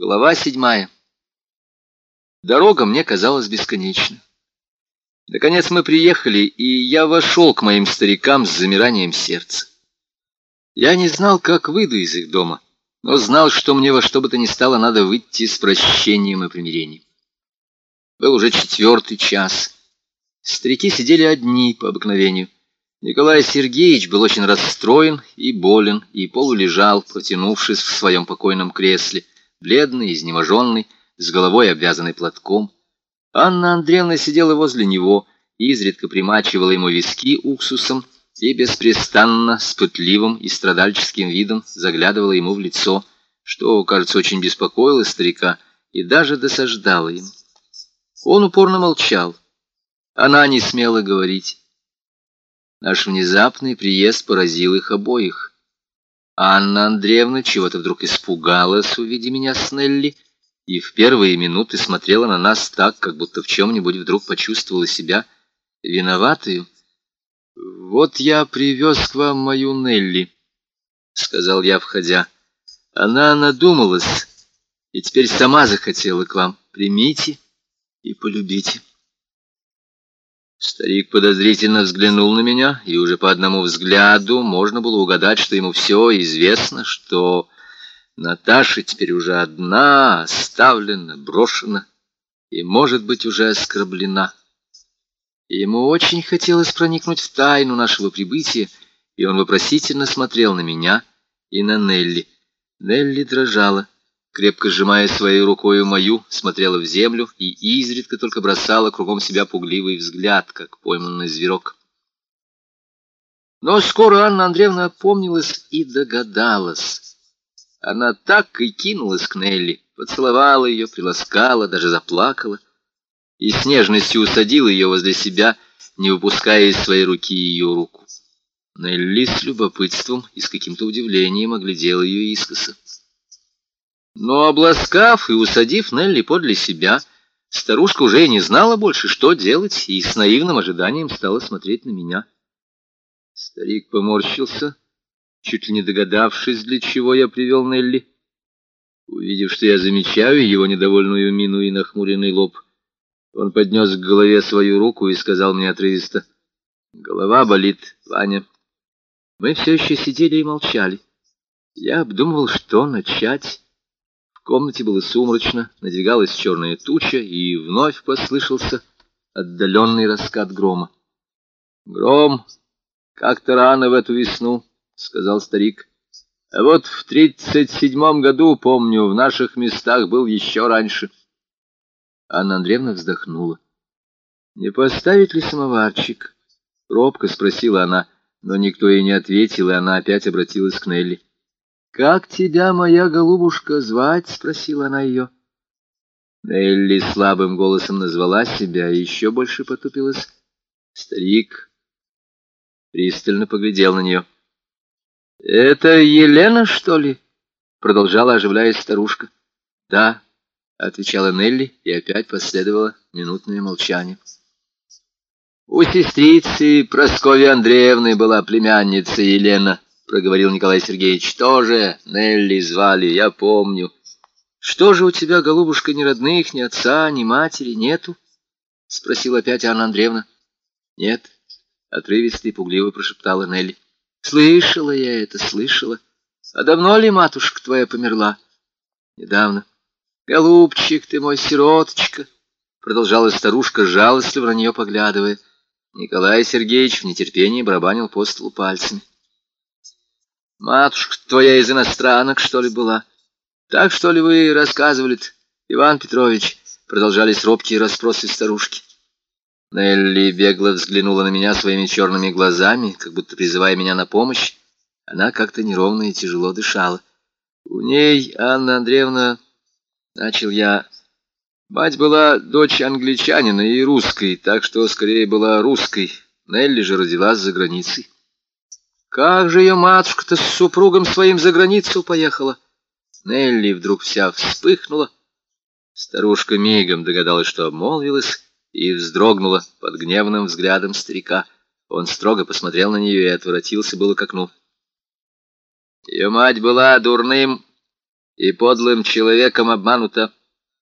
Глава седьмая. Дорога мне казалась бесконечной. Наконец мы приехали, и я вошел к моим старикам с замиранием сердца. Я не знал, как выйду из их дома, но знал, что мне во что бы то ни стало надо выйти с прощением и примирением. Был уже четвертый час. Старики сидели одни по обыкновению. Николай Сергеевич был очень расстроен и болен, и полулежал, протянувшись в своем покойном кресле — бледный, изнеможенный, с головой обвязанной платком. Анна Андреевна сидела возле него, изредка примачивала ему виски уксусом и беспрестанно, с пытливым и страдальческим видом заглядывала ему в лицо, что, кажется, очень беспокоило старика и даже досаждало ему. Он упорно молчал. Она не смела говорить. Наш внезапный приезд поразил их обоих. Анна Андреевна чего-то вдруг испугалась, увидя меня с Нелли, и в первые минуты смотрела на нас так, как будто в чем-нибудь вдруг почувствовала себя виноватую. «Вот я привез к вам мою Нелли», — сказал я, входя. «Она надумалась и теперь сама захотела к вам. Примите и полюбите». Старик подозрительно взглянул на меня, и уже по одному взгляду можно было угадать, что ему все известно, что Наташа теперь уже одна, оставлена, брошена и, может быть, уже оскорблена. ему очень хотелось проникнуть в тайну нашего прибытия, и он вопросительно смотрел на меня и на Нелли. Нелли дрожала крепко сжимая своей рукой мою, смотрела в землю и изредка только бросала кругом себя пугливый взгляд, как пойманный зверок. Но скоро Анна Андреевна опомнилась и догадалась. Она так и кинулась к Нелли, поцеловала ее, приласкала, даже заплакала, и с нежностью усадила ее возле себя, не выпуская из своей руки ее руку. Нелли с любопытством и с каким-то удивлением оглядела ее искоса. Но, обласкав и усадив Нелли подле себя, старушка уже не знала больше, что делать, и с наивным ожиданием стала смотреть на меня. Старик поморщился, чуть ли не догадавшись, для чего я привел Нелли. Увидев, что я замечаю его недовольную мину и нахмуренный лоб, он поднес к голове свою руку и сказал мне отрывисто, «Голова болит, Ваня». Мы все еще сидели и молчали. Я обдумывал, что начать комнате было сумрачно, надвигалась черная туча, и вновь послышался отдаленный раскат грома. «Гром как-то рано в эту весну», — сказал старик. «А вот в тридцать седьмом году, помню, в наших местах был еще раньше». Анна Андреевна вздохнула. «Не поставить ли самоварчик?» — робко спросила она, но никто ей не ответил, и она опять обратилась к Нелли. «Как тебя, моя голубушка, звать?» — спросила она ее. Нелли слабым голосом назвала себя и еще больше потупилась. Старик пристально поглядел на нее. «Это Елена, что ли?» — продолжала оживляясь старушка. «Да», — отвечала Нелли, и опять последовало минутное молчание. У сестрицы Прасковьи Андреевны была племянница Елена, проговорил Николай Сергеевич. Тоже Нелли звали, я помню. Что же у тебя, голубушка, ни родных, ни отца, ни матери нету? Спросила опять Анна Андреевна. Нет, отрывисто и пугливо прошептала Нелли. Слышала я это, слышала. А давно ли матушка твоя померла? Недавно. Голубчик ты мой, сироточка, продолжала старушка, жалостливо на нее поглядывая. Николай Сергеевич в нетерпении барабанил по столу пальцами. Матушка твоя из иностранок, что ли, была? Так, что ли, вы рассказывали Иван Петрович? Продолжались робкие расспросы старушки. Нелли бегло взглянула на меня своими черными глазами, как будто призывая меня на помощь. Она как-то неровно и тяжело дышала. У ней, Анна Андреевна, начал я... Мать была дочь англичанина и русской, так что скорее была русской. Нелли же родилась за границей. Как же ее матушка-то с супругом своим за границу поехала? Нелли вдруг вся вспыхнула. Старушка мигом догадалась, что обмолвилась, и вздрогнула под гневным взглядом старика. Он строго посмотрел на нее и отворотился было к окну. Ее мать была дурным и подлым человеком обманута.